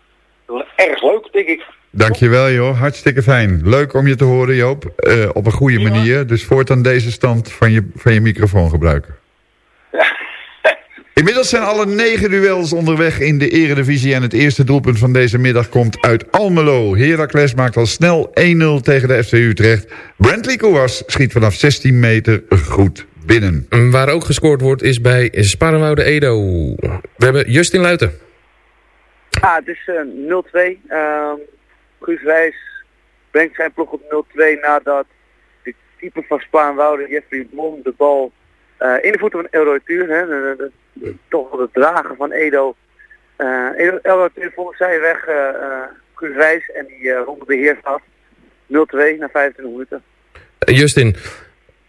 Erg leuk, denk ik. Dankjewel, joh. Hartstikke fijn. Leuk om je te horen, Joop. Eh, op een goede manier. Dus voortaan deze stand van je, van je microfoon gebruiken. <laughs> Inmiddels zijn alle negen duels onderweg in de eredivisie... en het eerste doelpunt van deze middag komt uit Almelo. Heracles maakt al snel 1-0 tegen de FC Utrecht. Brentley Kouwas schiet vanaf 16 meter goed binnen. Waar ook gescoord wordt is bij Sparenwoude Edo. We hebben Justin Luiten. Ah, het is eh 0-2. Ehm Guus Wijs brengt zijn ploeg op 0-2 nadat de keeper van Spaanwouden, Jeffrey Blom, de bal eh, in de voeten van El Rotuur, hè, de, de- de- toch de drager van Edo. eh El El Rotuur volgens zij weg eh eh, Guus Wijs en die eh ronde beheerst af. 0-2 na 25 minuten. Eh, Justin,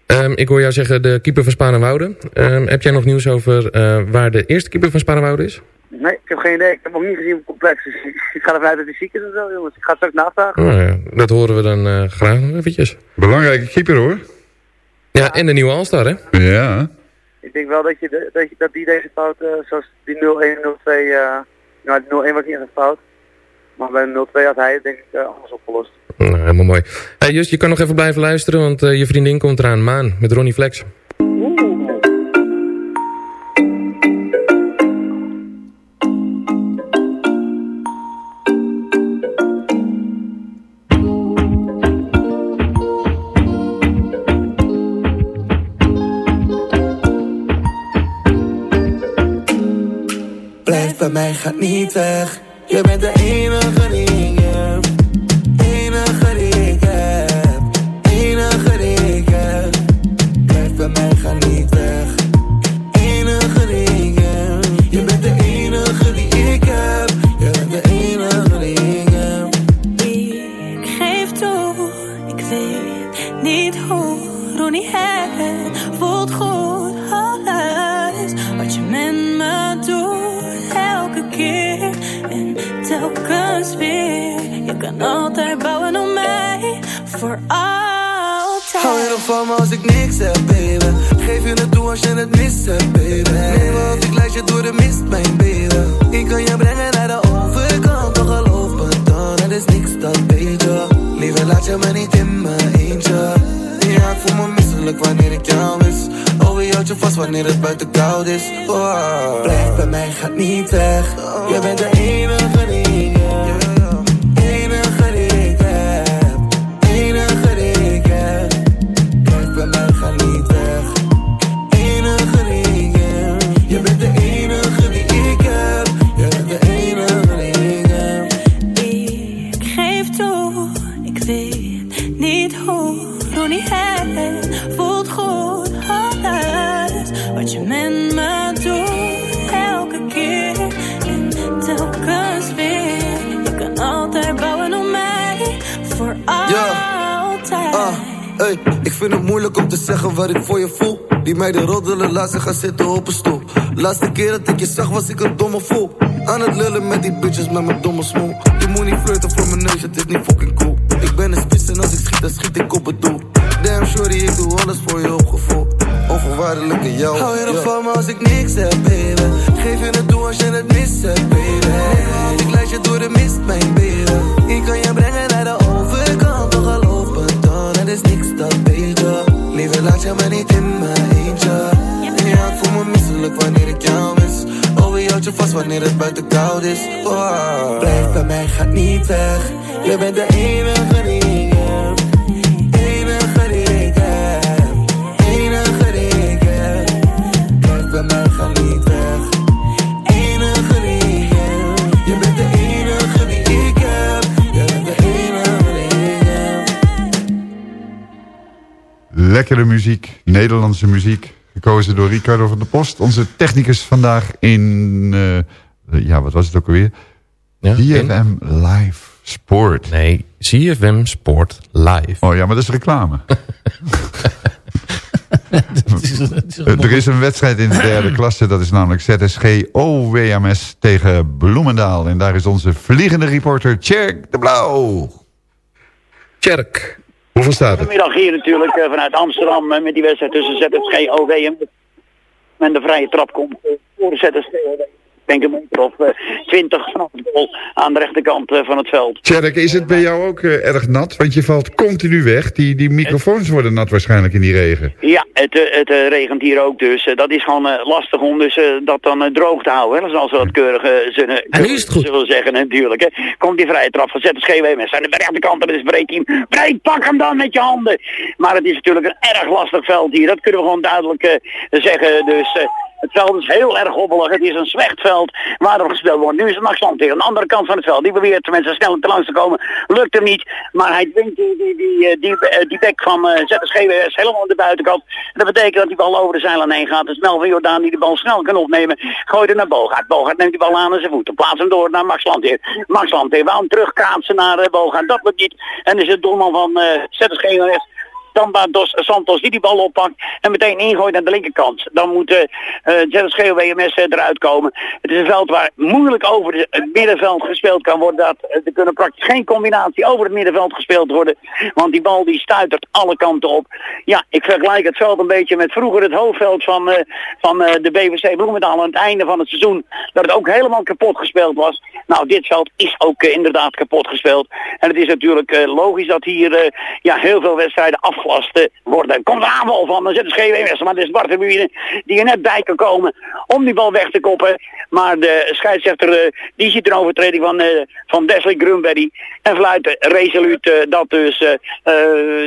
ehm, ik hoor jou zeggen de keeper van Sparenwoude. Ehm heb jij nog nieuws over eh, waar de eerste keeper van Sparenwoude is? Nee, ik heb geen idee. Ik heb hem nog niet gezien het complex. Dus ik, ik ga ervan uit dat hij ziek is en zo, jongens. Ik ga het straks navragen. Nou ja, dat horen we dan eh, graag nog eventjes. Belangrijke keeper, hoor. Ja, en de nieuwe Alstar, hè? Ja. Ik denk wel dat, je de- dat, je, dat die deze fout, eh, zoals die 0-1 en 0-2, eh nou die 0-1 was niet echt een fout. Maar bij een 0-2 had hij het denk ik eh, anders opgelost. Nou, helemaal mooi. Hey, Just, je kan nog even blijven luisteren, want je vriendin komt eraan. Maan, met Ronnie Flex. Bij mij, gaat niet weg. Je bent de enige die wanneer het buiten koud is? Oh. Blijf bij mij, gaat niet weg. Je bent de enige zeggen wat ik voor je voel. Die meiden roddelen, laat ze gaan zitten op een stoel. Laatste keer dat ik je zag was ik een domme voel. Aan het lullen met die bitches met mijn domme smoel. Je moet niet flirten voor mijn neus, het is niet fucking cool. Ik ben een spits en als ik schiet, dan schiet ik op het doel. Damn shorty, ik doe alles voor je opgevoel. Onvoorwaardelijk in jou. Hou je nog van me als ik niks heb, baby? Geef je het toe als je het mis hebt, baby. Ik leid je door de mist, mijn baby. Ik kan je brengen naar de overkant, toch geloof me dan. Er is niks dat beter. Laat je me niet in mijn eentje. Ja, ik voel me misselijk wanneer ik jou mis. Oh, wie houdt je vast wanneer het buiten koud is? Oh. Blijf bij mij, gaat niet weg. Je bent de enige die Lekkere muziek, Nederlandse muziek. Gekozen door Ricardo van der Post. Onze technicus vandaag in... eh, ja, wat was het ook alweer? Ja, DFM Live Sport. Nee, CFM Sport Live. Oh ja, maar dat is reclame. <laughs> <laughs> er is een wedstrijd in de derde <clears throat> klasse. Dat is namelijk ZSG OWMS tegen Bloemendaal. En daar is onze vliegende reporter Tjerk de Blauw. Tjerk. Hoeveel staat het? Goedemiddag hier natuurlijk eh, vanuit Amsterdam eh, met die wedstrijd tussen ZSG OWM en de vrije trap komt eh, voor OWM. Ik denk een meter of eh, 20 vanaf de goal aan de rechterkant eh, van het veld. Tjerk, is het bij jou ook eh, erg nat? Want je valt continu weg. Die, die microfoons worden nat waarschijnlijk in die regen. Ja, het, het regent hier ook dus. Dat is gewoon eh, lastig om dus, dat dan droog te houden. Hè? Zoals we dat keurig zullen, En nu is het goed. zullen zeggen natuurlijk. Hè? Komt die vrije trap van ZSG WMS aan de rechterkant. En dat is breekteam. Breek, pak hem dan met je handen. Maar het is natuurlijk een erg lastig veld hier. Dat kunnen we gewoon duidelijk eh, zeggen. Dus... het veld is heel erg hobbelig. Het is een slecht veld waar er gespeeld wordt. Nu is het Max tegen de andere kant van het veld. Die probeert mensen snel te langs te komen. Lukt hem niet. Maar hij dwingt die, die, die, eh, die, eh, bek van eh, ZSG WS helemaal aan de buitenkant. En dat betekent dat die bal over de zijlijn heen gaat. En snel van Jordaan die de bal snel kan opnemen. Gooit hem naar Bogaert. Bogaert neemt die bal aan aan zijn voeten. Plaatst hem door naar Max Landheer. Max Landheer wou hem terugkaatsen naar uh. Dat lukt niet. En is het doelman van eh ZSG Tamba dos Santos die die bal oppakt en meteen ingooit naar de linkerkant. Dan moet uh, ZSG WMS eruit komen. Het is een veld waar moeilijk over het middenveld gespeeld kan worden. Dat, eh, er kunnen praktisch geen combinatie over het middenveld gespeeld worden. Want die bal die stuitert alle kanten op. Ja, ik vergelijk het veld een beetje met vroeger het hoofdveld van, eh, van eh, de BVC Bloemendaal aan het einde van het seizoen. Dat het ook helemaal kapot gespeeld was. Nou, dit veld is ook eh, inderdaad kapot gespeeld. En het is natuurlijk eh, logisch dat hier eh, ja, heel veel wedstrijden worden. Komt een aanval van, dan zit het GWS, maar de Buren die er net bij kan komen om die bal weg te koppen. Maar de scheidsrechter eh, die ziet een overtreding van, eh, van Desley Grunberry en fluit resoluut eh, dat dus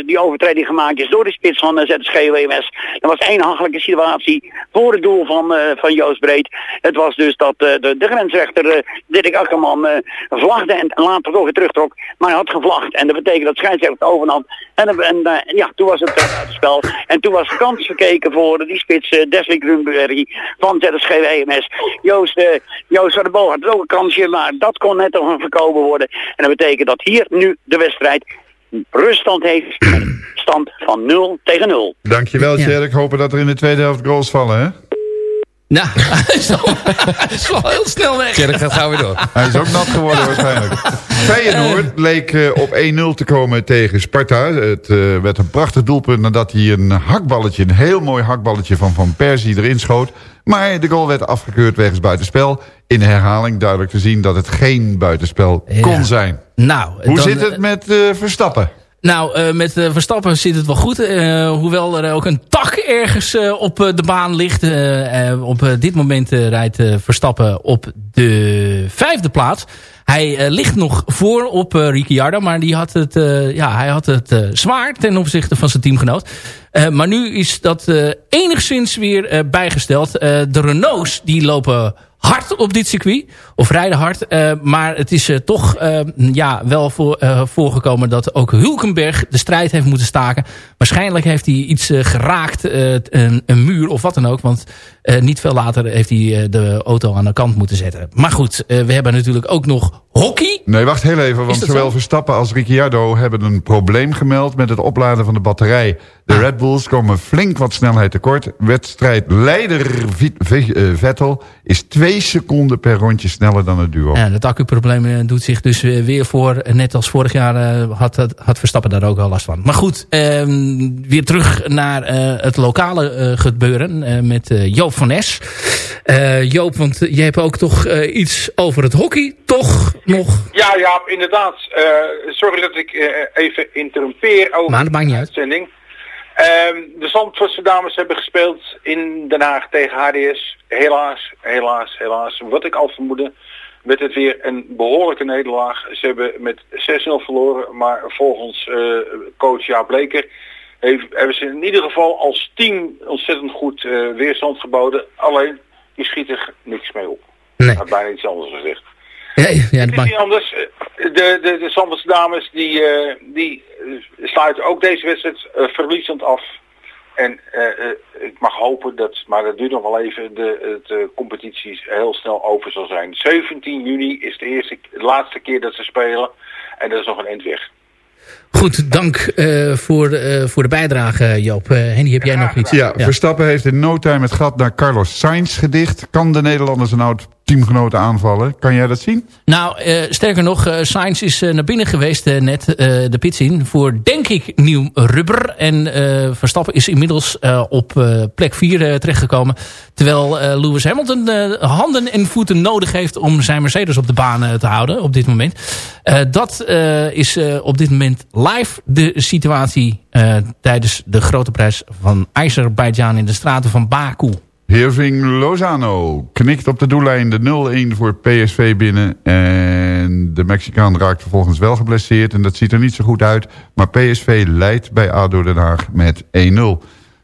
die overtreding gemaakt is door de spits van ZSG-WMS. Er was één hachelijke situatie voor het doel van, van Joost Breed. Het was dus dat de, de grensrechter Dirk Akkerman eh, vlagde en later toch weer terugtrok. Maar hij had gevlagd en dat betekent dat scheidsrechter overnam. En, en eh, ja, toen was het uit het spel. En toen was de kans verkeken voor die spits uh, Desley Grunberg van ZSG-WMS. Joost, uh, Joost van de Boog had ook een kansje, maar dat kon net nog voorkomen worden. En dat betekent dat hier nu de wedstrijd ruststand heeft. met een stand van 0 tegen 0. Dankjewel, Tjerk. Hopen dat er in de tweede helft goals vallen, hè? Nou, <laughs> hij is wel, hij is wel heel snel weg. Dat gaat gauw weer door. Hij is ook nat geworden waarschijnlijk. <laughs> Feyenoord leek eh, op 1-0 te komen tegen Sparta. Het eh, werd een prachtig doelpunt nadat hij een hakballetje, een heel mooi hakballetje van Van Persie erin schoot. Maar de goal werd afgekeurd wegens buitenspel. In herhaling duidelijk te zien dat het geen buitenspel kon zijn. Nou, Hoe dan, zit het met eh, Verstappen? Nou, eh, met eh, Verstappen zit het wel goed. Eh, hoewel er ook een tak ergens op de baan ligt. Op dit moment rijdt Verstappen op de vijfde plaats. Hij ligt nog voor op Ricciardo. Maar die had het, ja, hij had het zwaar ten opzichte van zijn teamgenoot. Maar nu is dat enigszins weer bijgesteld. De Renaults die lopen hard op dit circuit. Of rijden hard. eh, maar het is eh, toch eh, ja, wel voor, voorgekomen dat ook Hulkenberg de strijd heeft moeten staken. Waarschijnlijk heeft hij iets geraakt. een, een muur of wat dan ook. Want niet veel later heeft hij de auto aan de kant moeten zetten. Maar goed, we hebben natuurlijk ook nog hockey. Nee, wacht heel even, want dat zowel zo? Verstappen als Ricciardo hebben een probleem gemeld met het opladen van de batterij. De Ah. Red Bulls komen flink wat snelheid tekort. Wedstrijdleider eh, Vettel is twee seconden per rondje sneller dan het duo. Ja, het accuprobleem eh, doet zich dus eh, weer voor. Net als vorig jaar had, had, Verstappen daar ook wel last van. Maar goed, ehm, weer terug naar het lokale gebeuren met Joop van. Eh, Joop, want je hebt ook toch iets over het hockey. Toch nog? Ja, ja, inderdaad. Eh, sorry dat ik eh, even interrumpeer over Maar dat maakt niet de uit. uitzending. Ehm, de Zandvoortse dames hebben gespeeld in Den Haag tegen HDS. Helaas, helaas, helaas. Wat ik al vermoedde, werd het weer een behoorlijke nederlaag. Ze hebben met 6-0 verloren, maar volgens eh, coach Jaap Bleker heeft, hebben ze in ieder geval als team ontzettend goed weerstand geboden. Alleen, die schiet er niks mee op. Nee. Bijna iets anders gezegd. Ja, ja, dat maakt- anders. De, de, de Zandvoortse dames die, eh, die eh, sluiten ook deze wedstrijd eh, verliezend af. En eh, eh, ik mag hopen dat, maar dat duurt nog wel even, de, de competitie heel snel over zal zijn. 17 juni is de, eerste, de laatste keer dat ze spelen. En dat is nog een eind weg. Goed, dank eh, voor, eh, voor de bijdrage Joop. Eh, Henny, heb jij nog iets? Ja, Verstappen heeft in no time het gat naar Carlos Sainz gedicht. Kan de Nederlanders een oud teamgenoten aanvallen? Kan jij dat zien? Nou, eh, sterker nog, eh Sainz is eh, naar binnen geweest net, de pits in, voor denk ik nieuw rubber. En Verstappen is inmiddels op plek 4 terechtgekomen. Terwijl Lewis Hamilton handen en voeten nodig heeft om zijn Mercedes op de baan te houden op dit moment. Dat is op dit moment live de situatie tijdens de grote prijs van Azerbeidzjan in de straten van Baku. Heersing Lozano knikt op de doellijn de 0-1 voor PSV binnen. En de Mexicaan raakt vervolgens wel geblesseerd. En dat ziet er niet zo goed uit. Maar PSV leidt bij ADO Den Haag met 1-0.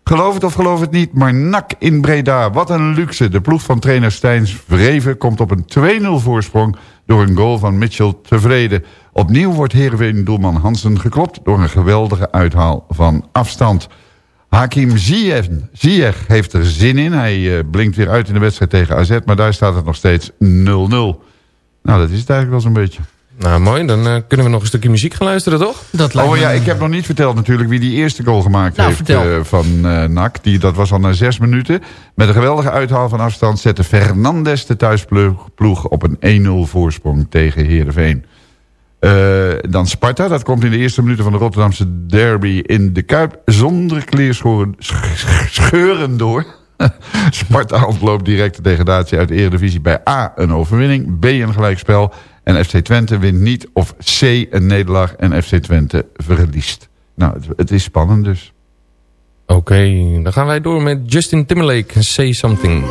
Geloof het of geloof het niet, maar NAC in Breda. Wat een luxe. De ploeg van trainer Stijns Vreven komt op een 2-0 voorsprong... door een goal van Mitchell tevreden. Opnieuw wordt Heerenveen-doelman Hansen geklopt... door een geweldige uithaal van afstand. Hakim Ziyech, Ziyech heeft er zin in. Hij eh, blinkt weer uit in de wedstrijd tegen AZ... maar daar staat het nog steeds 0-0. Nou, dat is het eigenlijk wel zo'n beetje. Nou, mooi. Dan eh, kunnen we nog een stukje muziek gaan luisteren, toch? Dat Oh ja, ik heb nog niet verteld natuurlijk wie die eerste goal gemaakt Nou, heeft eh, van eh NAC. Die, dat was al na zes minuten. Met een geweldige uithaal van afstand zette Fernandes de thuisploeg ploeg op een 1-0 voorsprong tegen Heerenveen. Eh, dan Sparta, dat komt in de eerste minuten van de Rotterdamse derby in de Kuip zonder kleerscheuren sch- scheuren door. <laughs> Sparta ontloopt direct de degradatie uit de Eredivisie bij A een overwinning, B een gelijkspel en FC Twente wint niet of C een nederlaag en FC Twente verliest. Nou, het, het is spannend dus. Oké, dan gaan wij door met Justin Timberlake. Say Something.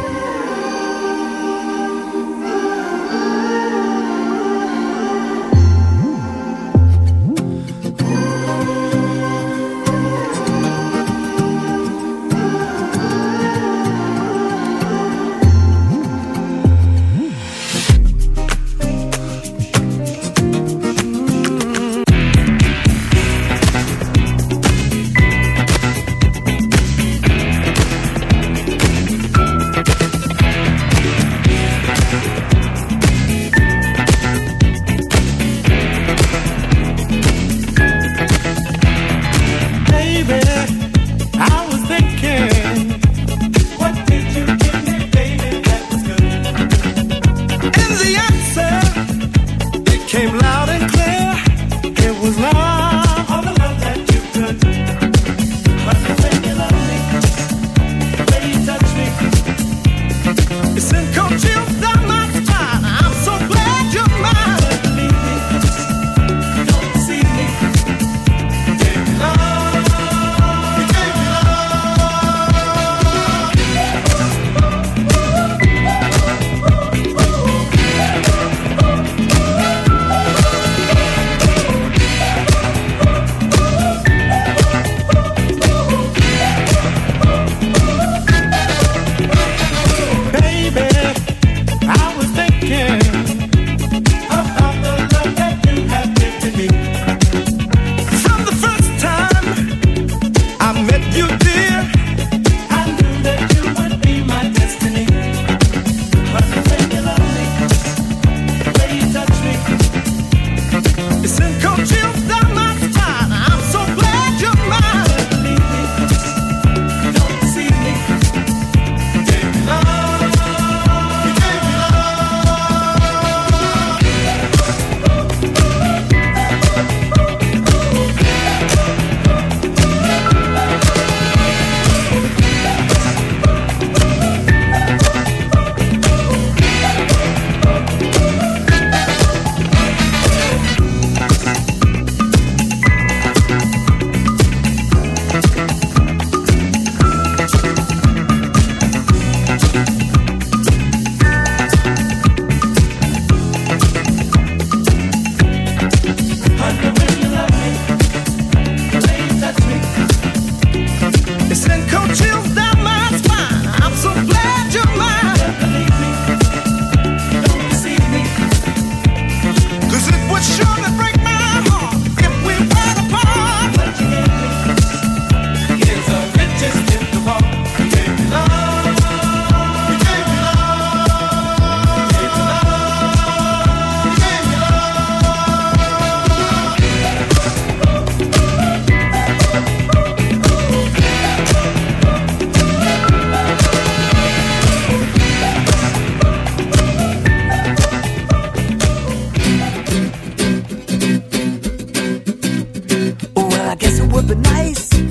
I guess it would be nice